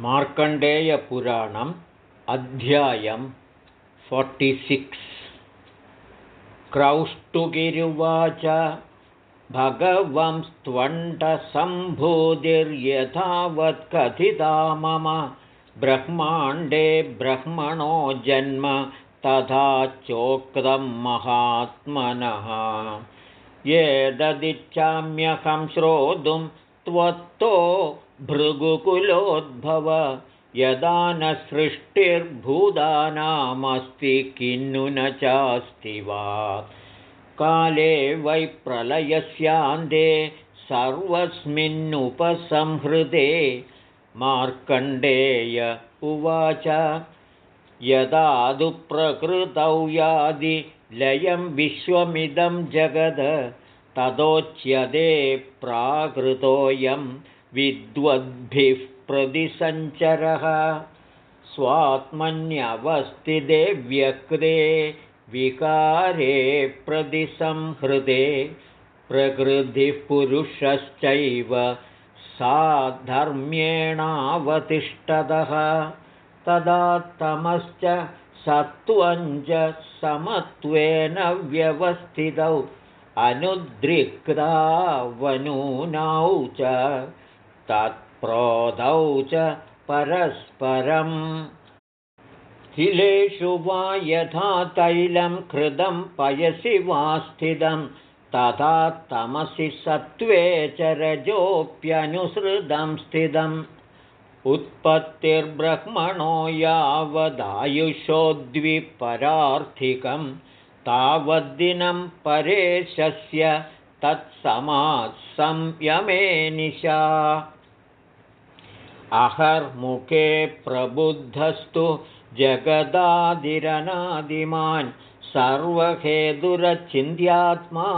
मार्कण्डेयपुराणम् अध्यायं फोर्टिसिक्स् क्रौष्टुगिरुवाच भगवंस्त्वण्डसम्भूतिर्यथावत्कथिता मम ब्रह्माण्डे ब्रह्मणो जन्म तथा चोक्तं महात्मनः। एतदिच्छाम्यहं श्रोतुं त्वत्तो भृगुकुलोद्भव यदा न सृष्टिर्भूतानामस्ति किन्नु न चास्ति वा? काले वै प्रलयस्यान्ते सर्वस्मिन्नुपसंहृते मार्कण्डेय उवाच यदा प्रकृतौ यादि लयं विश्वमिदं जगद तदोच्यते प्राकृतोऽयं विद्वद्भिः प्रतिसञ्चरः स्वात्मन्यवस्थिते व्यक्ते विकारे प्रतिसंहृते प्रकृतिः पुरुषश्चैव साधर्म्येणावतिष्ठतः। तदा तमश्च सत्त्वञ्च समत्वेन व्यवस्थितौ। अनुद्रिक्तावनूनौ च तत्प्रोधौ च परस्परम्। हिलेषु वा यथा तैलं कृतं पयसि वा स्थितं तथा तमसि सत्त्वे च रजोऽप्यनुसृतं स्थितम्। उत्पत्तिर्ब्रह्मणो यावदायुषोद्विपरार्थिकं तावद्दिनं परेशस्य तत्समासंयमे निशा अहर्मुखे प्रबुद्धस्तु जगदादिरनादिमान् सर्वहेतुरचिन्त्यात्मा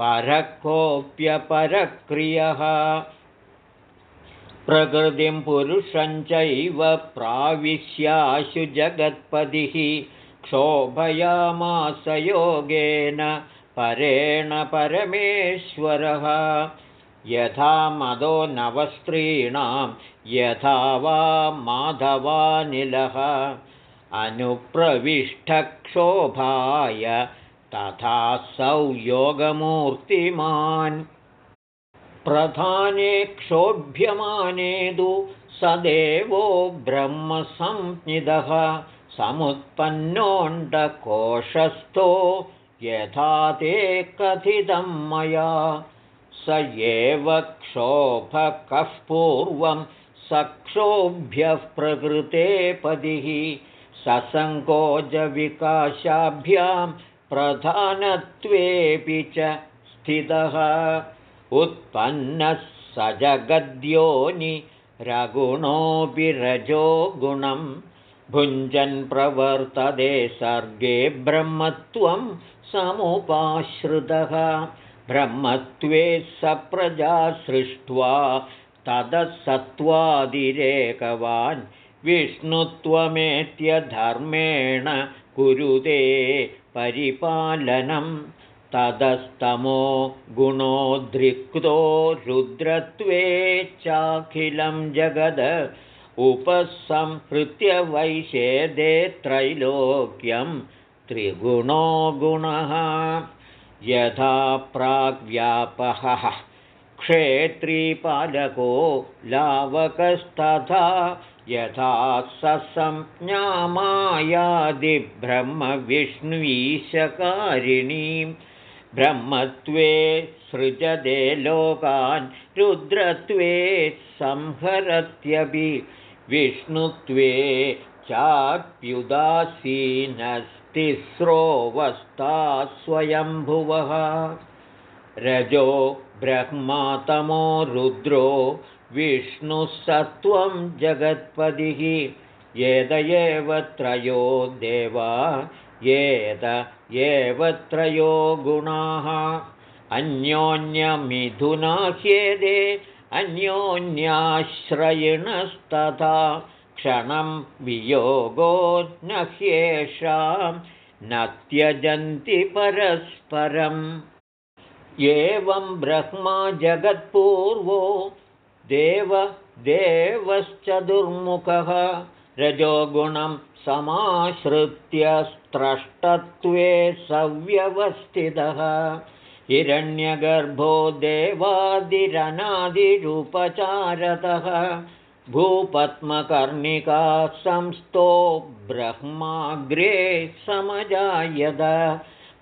परकोऽप्यपरक्रियः प्रकृतिं पुरुषञ्चैव प्राविश्याशु जगत्पतिः। क्षोभयामासयोगेन परेण परमेश्वरः यथा मदो नवस्त्रीणां यथा वा माधवानिलः अनुप्रविष्टक्षोभाय तथा योगमूर्तिमान्। प्रधाने क्षोभ्यमाने तु स देवो ब्रह्मसंज्ञिदः। समुत्पन्नोऽण्डकोशस्थो यथा ते कथितं मया स एव क्षोभकः पूर्वं सक्षोभ्यः प्रकृते पदिः ससङ्कोचविकाशाभ्यां प्रधानत्वेऽपि च स्थितः। उत्पन्नः स जगद्योनि रगुणोऽपि रजो गुणं। भुञ्जन् प्रवर्तते सर्गे ब्रह्मत्वं समुपाश्रितः ब्रह्मत्वे स प्रजा सृष्ट्वा ततः सत्त्वादिरेकवान् विष्णुत्वमेत्यधर्मेण कुरुते परिपालनम् ततस्तमो गुणोद्रिक्तो रुद्रत्वे चाखिलं जगद उपसंहृत्य वैषेदे त्रैलोक्यं त्रिगुणो गुणः यथा प्राग्व्यापहः। क्षेत्रीपालको लावकस्तथा यथा ससंज्ञामायादिब्रह्मविष्णुवीशकारिणीं ब्रह्मत्वे सृजदे लोकान् रुद्रत्वे संहरत्यपि विष्णुत्वे चाप्युदासीनस्तिस्रोऽवस्था स्वयम्भुवः रजो ब्रह्मातमो रुद्रो विष्णुसत्त्वं जगत्पतिः। एत एव त्रयो देवा येद एव त्रयो गुणाः। अन्योन्यमिथुनाह्येदे अन्योन्याश्रयिणस्तथा क्षणं वियोगो न ह्येषां न त्यजन्ति परस्परम्। एवं ब्रह्मा जगत्पूर्वो देव देवश्च दुर्मुखः रजोगुणं समाश्रित्य स्रष्टत्वे सव्यवस्थितः। हिरण्यगर्भो देवादिरनादिरुपचारतः भूपद्मकर्णिका संस्थो ब्रह्माग्रे समजायद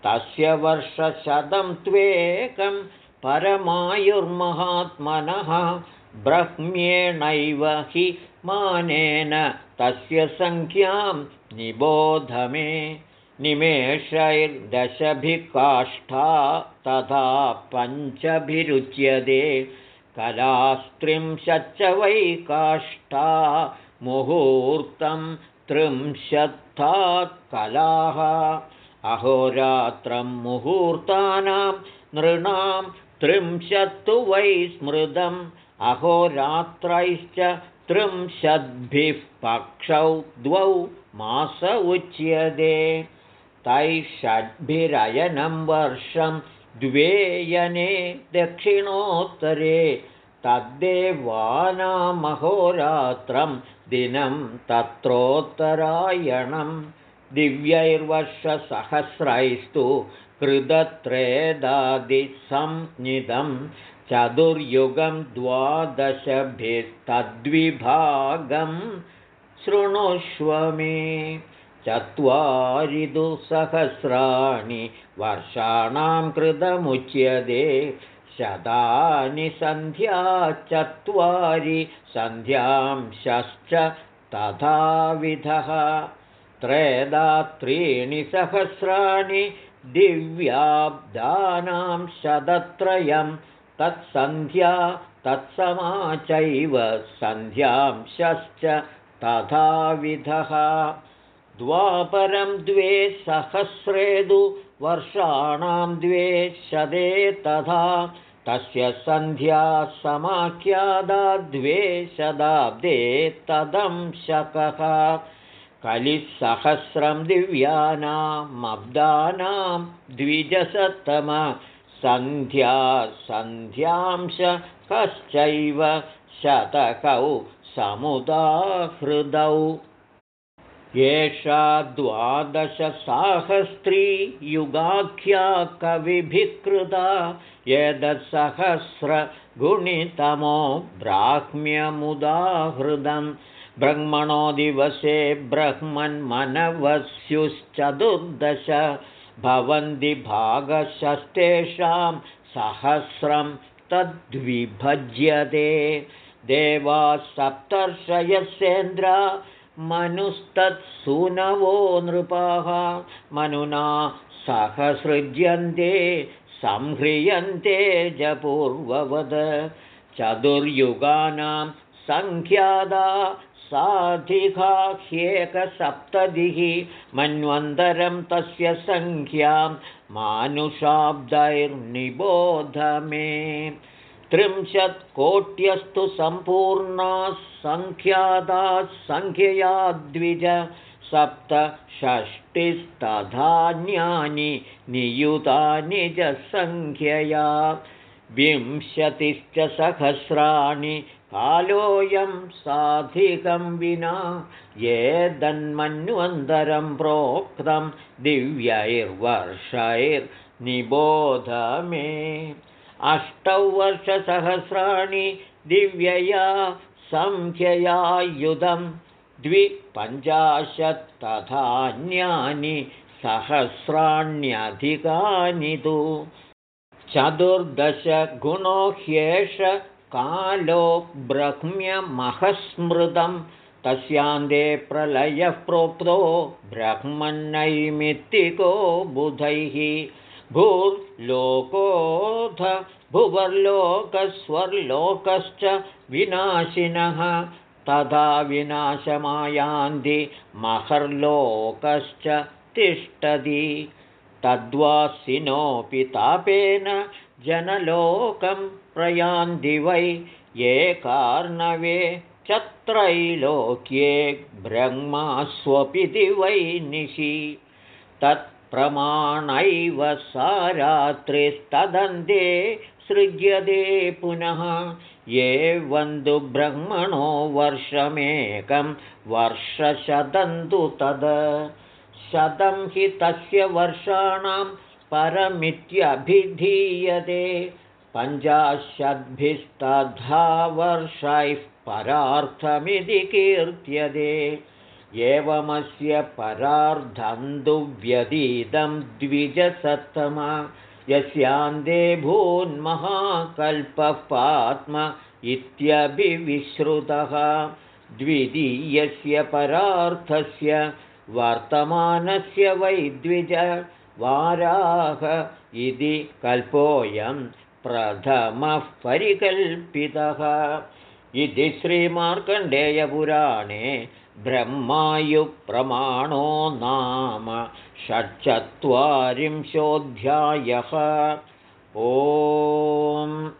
तस्य वर्षशतं त्वेकं परमायुर्महात्मनः ब्रह्म्येणैव हि मानेन तस्य सङ्ख्यां निबोध मे। निमेषैर्दशभिः काष्ठा तथा पञ्चभिरुच्यते कलास्त्रिंशच्च वै काष्ठा मुहूर्तं त्रिंशत्था अहोरात्रं मुहूर्तानां नृणां त्रिंशत्तु वै स्मृतम्। अहोरात्रैश्च त्रिंशद्भिः पक्षौ द्वौ मास उच्यते। तैः षड्भिरयनं वर्षं द्वेयने दक्षिणोत्तरे तद्देवानामहोरात्रं दिनं तत्रोत्तरायणं दिव्यैर्वर्षसहस्रैस्तु कृतत्रेदादिसंज्ञितं चतुर्युगं द्वादशभिस्तद्विभागं शृणुष्व मे चत्वारि दु सहस्राणि वर्षाणां कृतमुच्यते। शतानि सन्ध्या चत्वारि सन्ध्यांशश्च तथाविधः। त्रेदा त्रीणि सहस्राणि दिव्याब्दानां शतत्रयं। तत्सन्ध्या तत्समाचैव सन्ध्यांशश्च तथाविधः द्वापरं द्वे सहस्रेदु वर्षाणां द्वे शदे तथा। तस्य सन्ध्या समाख्यादा द्वे शदाब्दे तदंशकः। कलिसहस्रं दिव्यानामब्दानां द्विजसत्तम सन्ध्या सन्ध्यांश कश्चैव शतकौ समुदाहृदौ एषा द्वादशसाहस्री युगाख्या कविभिकृता यदसहस्रगुणितमो ब्राह्म्यमुदाहृदं ब्रह्मणो दिवसे ब्रह्मन्मनवस्युश्चतुर्दश भवन्ति भागशस्तेषां सहस्रं तद्विभज्यते। देवा सप्तर्षयस्येन्द्रा मनुस्तत्सूनवो नृपाः। मनुना सहसृज्यन्ते संह्रियन्ते जपूर्ववद। चतुर्युगानां सङ्ख्यादा साधिका ह्येकसप्ततिः मन्वन्तरं तस्य सङ्ख्यां मानुषाब्दैर्निबोध मे त्रिंशत्कोट्यस्तु सम्पूर्णाः सङ्ख्याताः सङ्ख्यया द्विज सप्तषष्टिस्तधान्यानि नियुतानि च सङ्ख्यया। विंशतिश्च सहस्राणि कालोऽयं साधिकं विना ये दन्मन्वन्तरं प्रोक्तं दिव्यैर्वर्षैर्निबोध मे अष्टौ वर्षसहस्राणि दिव्यया सङ्ख्ययायुधं द्विपञ्चाशत्तथान्यानि सहस्राण्यधिकानि तु। चतुर्दशगुणो ह्येष कालो ब्रह्म्यमहस्मृतं तस्यान्ते प्रलयः प्रोक्तो ब्रह्मन्नैमित्तिको बुधैः भूर्लोकोऽथ भुवर्लोकस्वर्लोकश्च विनाशिनः तथा विनाशमायान्ति महर्लोकश्च तिष्ठति। तद्वासिनोऽपि तापेन जनलोकं प्रयान्ति वै ये कार्णवे चत्रैलोक्ये ब्रह्मास्वपि वै निशि। तत् प्रमाणैव सा रात्रिस्तदन्ते सृज्यते पुनः। एवं ब्रह्मणो वर्षमेकं वर्षशतन्तु तद्। शतं हि तस्य वर्षाणां परमित्यभिधीयते। पञ्चाशद्भिस्तथा वर्षैः परार्थमिति कीर्त्यते एवमस्य परार्धन्तुव्यतीतं द्विजसत्तमा। यस्यान्ते भून्महाकल्पः पात्म इत्यभिविश्रुतः द्वितीयस्य परार्थस्य वर्तमानस्य वैद्विज वाराह इति कल्पोऽयं प्रथमः परिकल्पितः। इति श्रीमार्कण्डेयपुराणे ब्रह्मायुप्रमाणो नाम षट्चत्वारिंशोऽध्यायः. ओम्